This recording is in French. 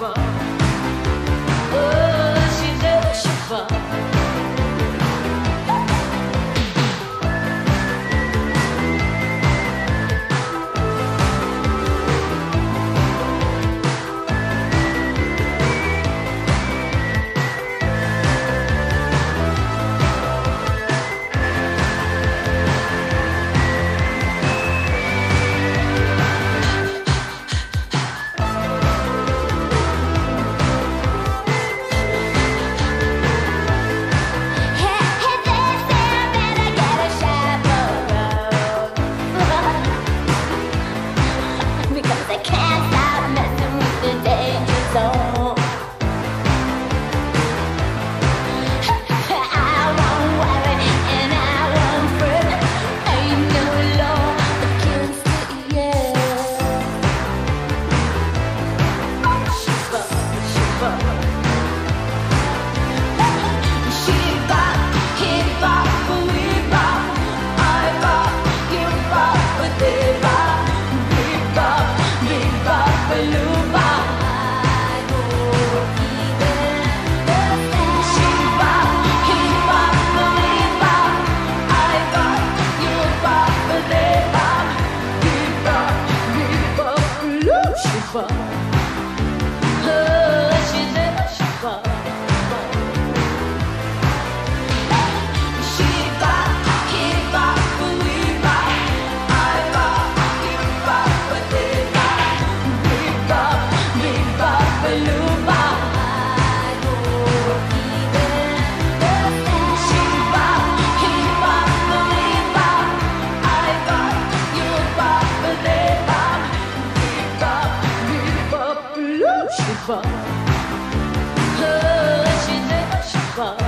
above. fun. Je suis pas.